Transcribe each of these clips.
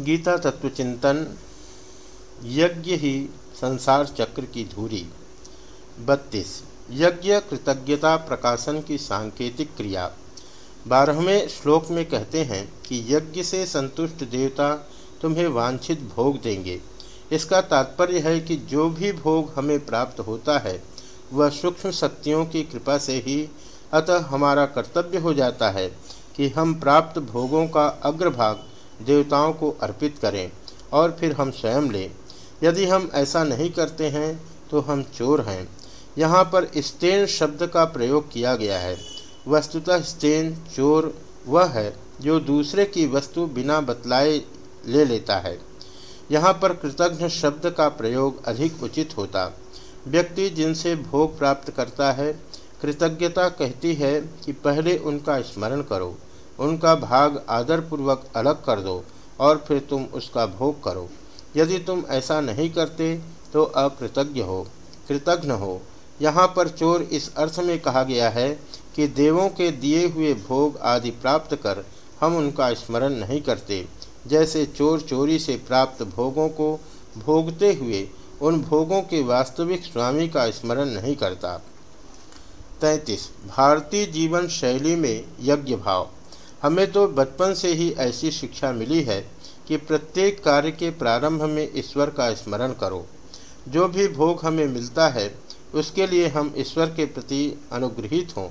गीता तत्वचिंतन यज्ञ ही संसार चक्र की धूरी। बत्तीस, यज्ञ कृतज्ञता प्रकाशन की सांकेतिक क्रिया। बारहवें श्लोक में कहते हैं कि यज्ञ से संतुष्ट देवता तुम्हें वांछित भोग देंगे। इसका तात्पर्य है कि जो भी भोग हमें प्राप्त होता है, वह सूक्ष्म शक्तियों की कृपा से ही अतः हमारा कर्तव्य हो जाता है कि हम प्राप्त भोगों का अग्रभाग देवताओं को अर्पित करें और फिर हम स्वयं लें। यदि हम ऐसा नहीं करते हैं तो हम चोर हैं। यहाँ पर स्टेन शब्द का प्रयोग किया गया है। वस्तुतः स्तेन चोर, वह है जो दूसरे की वस्तु बिना बतलाए ले लेता है। यहाँ पर कृतज्ञ शब्द का प्रयोग अधिक उचित होता। व्यक्ति जिनसे भोग प्राप्त करता है, कृतज्ञता कहती है कि पहले उनका स्मरण करो। उनका भाग आदरपूर्वक अलग कर दो और फिर तुम उसका भोग करो। यदि तुम ऐसा नहीं करते तो अकृतज्ञ हो कृतज्ञ हो। यहाँ पर चोर इस अर्थ में कहा गया है कि देवों के दिए हुए भोग आदि प्राप्त कर हम उनका स्मरण नहीं करते। जैसे चोर चोरी से प्राप्त भोगों को भोगते हुए उन भोगों के वास्तविक स्वामी का स्मरण नहीं करता। तैतीस, भारतीय जीवन शैली में यज्ञ भाव। हमें तो बचपन से ही ऐसी शिक्षा मिली है कि प्रत्येक कार्य के प्रारंभ में ईश्वर का स्मरण करो। जो भी भोग हमें मिलता है, उसके लिए हम ईश्वर के प्रति अनुग्रहित हों।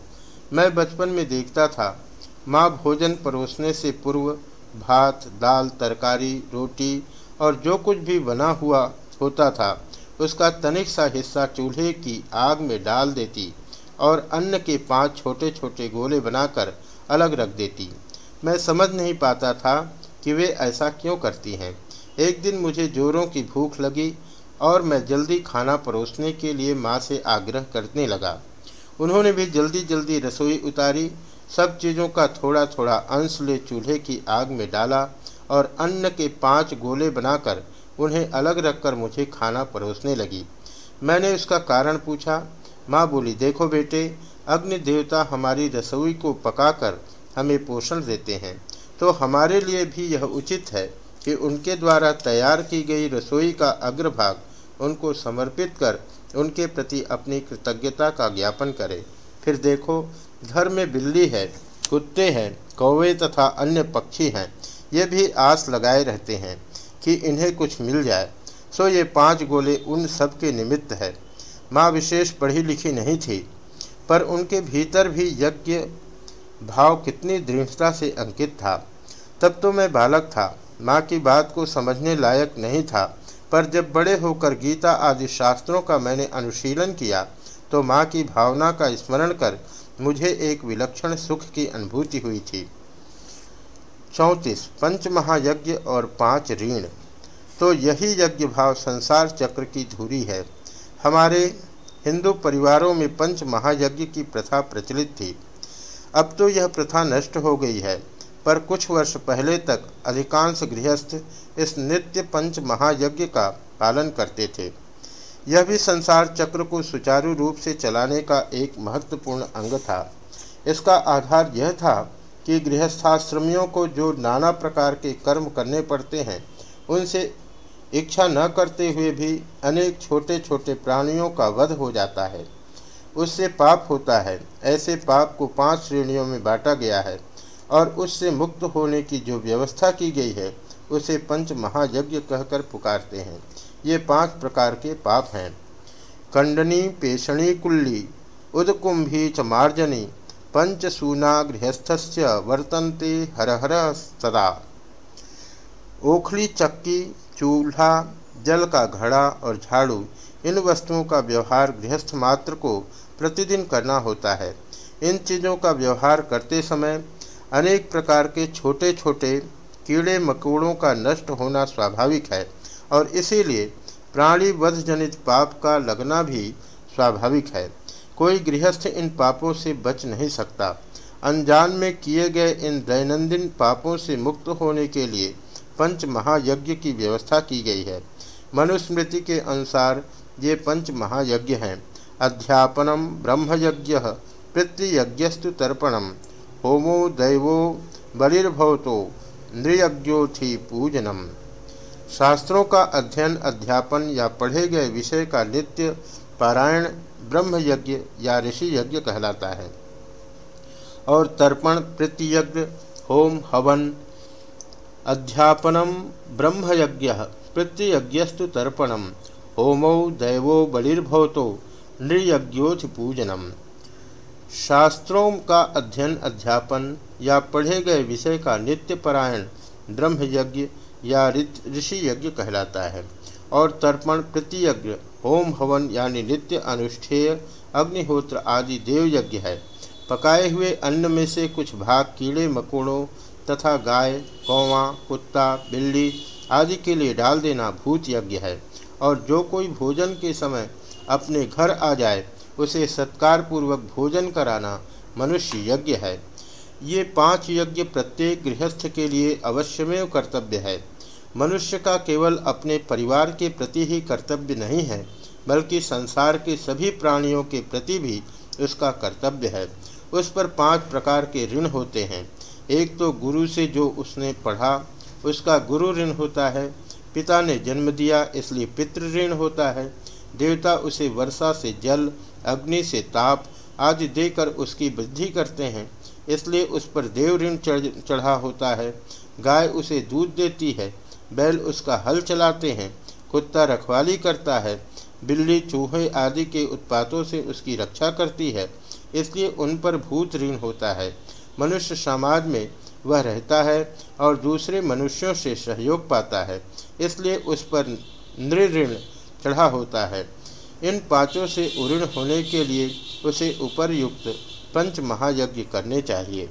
मैं बचपन में देखता था, माँ भोजन परोसने से पूर्व भात, दाल, तरकारी, रोटी और जो कुछ भी बना हुआ होता था, उसका तनिक सा हिस्सा चूल्हे की आग में डाल देती और अन्न के पाँच छोटे छोटे गोले बनाकर अलग रख देती। मैं समझ नहीं पाता था कि वे ऐसा क्यों करती हैं। एक दिन मुझे जोरों की भूख लगी और मैं जल्दी खाना परोसने के लिए माँ से आग्रह करने लगा। उन्होंने भी जल्दी जल्दी रसोई उतारी, सब चीज़ों का थोड़ा थोड़ा अंश ले चूल्हे की आग में डाला और अन्न के पाँच गोले बनाकर उन्हें अलग रखकर मुझे खाना परोसने लगी। मैंने उसका कारण पूछा, माँ बोली, देखो बेटे अग्नि देवता हमारी रसोई को पकाकर हमें पोषण देते हैं। तो हमारे लिए भी यह उचित है कि उनके द्वारा तैयार की गई रसोई का अग्रभाग उनको समर्पित कर उनके प्रति अपनी कृतज्ञता का ज्ञापन करें। फिर देखो, घर में बिल्ली है, कुत्ते हैं, कौवे तथा अन्य पक्षी हैं, ये भी आस लगाए रहते हैं कि इन्हें कुछ मिल जाए। सो ये पाँच गोले उन सब के निमित्त है। माँ विशेष पढ़ी लिखी नहीं थी पर उनके भीतर भी यज्ञ भाव कितनी दृढ़ता से अंकित था। तब तो मैं बालक था। माँ की बात को समझने लायक नहीं था। पर जब बड़े होकर गीता आदि शास्त्रों का मैंने अनुशीलन किया तो माँ की भावना का स्मरण कर मुझे एक विलक्षण सुख की अनुभूति हुई थी। चौंतीस पंच महायज्ञ और पाँच ऋण। तो यही यज्ञ भाव संसार चक्र की धुरी है। हमारे हिंदू परिवारों में पंच महायज्ञ की प्रथा प्रचलित थी। अब तो यह प्रथा नष्ट हो गई है, पर कुछ वर्ष पहले तक अधिकांश गृहस्थ इस नित्य पंच महायज्ञ का पालन करते थे। यह भी संसार चक्र को सुचारू रूप से चलाने का एक महत्वपूर्ण अंग था। इसका आधार यह था कि गृहस्थाश्रमियों को जो नाना प्रकार के कर्म करने पड़ते हैं, उनसे इच्छा न करते हुए भी अनेक छोटे छोटे प्राणियों का वध हो जाता है। उससे पाप होता है। ऐसे पाप को पाँच श्रेणियों में बांटा गया है और उससे मुक्त होने की जो व्यवस्था की गई है, उसे पंच महायज्ञ कहकर पुकारते हैं। ये पाँच प्रकार के पाप हैं। कंडनी पेशणी कुल्ली, उदकुंभी च मार्जनी पंचसूना गृहस्थस्य वर्तन्ते हर हर सदा। ओखली, चक्की चूल्हा, जल का घड़ा और झाड़ू, इन वस्तुओं का व्यवहार गृहस्थ मात्र को प्रतिदिन करना होता है। इन चीज़ों का व्यवहार करते समय अनेक प्रकार के छोटे छोटे कीड़े मकोड़ों का नष्ट होना स्वाभाविक है और इसीलिए प्राणी वध जनित पाप का लगना भी स्वाभाविक है। कोई गृहस्थ इन पापों से बच नहीं सकता। अनजान में किए गए इन दैनंदिन पापों से मुक्त होने के लिए पंच महायज्ञ की व्यवस्था की गई है। मनुस्मृति के अनुसार ये पंच महायज्ञ हैं। अध्यापनम ब्रह्मयज्ञ, पितृयज्ञस्तु तर्पणम, होमो दैवो बलिर्भवतो नृयज्ञोथि पूजनम। शास्त्रों का अध्ययन, अध्यापन या पढ़े गए विषय का नित्य पारायण ब्रह्मयज्ञ या ऋषि यज्ञ कहलाता है। और तर्पण प्रत्यज्ञ होम, हवन अध्यापनम ब्रह्मयज्ञ, प्रत्ययज्ञस्तु तर्पणम। होमौ दैवो बलिर्भवतो नृयज्ञोथ पूजनम शास्त्रों का अध्ययन अध्यापन या पढ़े गए विषय का नित्य परायण ब्रह्म यज्ञ या ऋषि यज्ञ कहलाता है। और तर्पण प्रतियज्ञ होम हवन यानी नित्य अनुष्ठेय, अग्निहोत्र आदि देव यज्ञ है। पकाए हुए अन्न में से कुछ भाग कीड़े, मकोड़ों तथा गाय, कौवा, कुत्ता, बिल्ली आदि के लिए डाल देना भूत यज्ञ है। और जो कोई भोजन के समय अपने घर आ जाए, उसे सत्कार पूर्वक भोजन कराना मनुष्य यज्ञ है। ये पाँच यज्ञ प्रत्येक गृहस्थ के लिए अवश्यमेव कर्तव्य है। मनुष्य का केवल अपने परिवार के प्रति ही कर्तव्य नहीं है, बल्कि संसार के सभी प्राणियों के प्रति भी उसका कर्तव्य है। उस पर पाँच प्रकार के ऋण होते हैं। एक तो गुरु से जो उसने पढ़ा, उसका गुरु ऋण होता है। पिता ने जन्म दिया, इसलिए पितृ ऋण होता है। देवता उसे वर्षा से जल, अग्नि से ताप आदि देकर उसकी वृद्धि करते हैं। इसलिए उस पर देव ऋण चढ़ होता है। गाय उसे दूध देती है, बैल उसका हल चलाते हैं, कुत्ता रखवाली करता है, बिल्ली चूहे आदि के उत्पातों से उसकी रक्षा करती है। इसलिए उन पर भूत ऋण होता है। मनुष्य समाज में वह रहता है और दूसरे मनुष्यों से सहयोग पाता है, इसलिए उस पर नृण चढ़ा होता है। इन पाँचों से उऋण होने के लिए उसे उपरयुक्त पंच महायज्ञ करने चाहिए।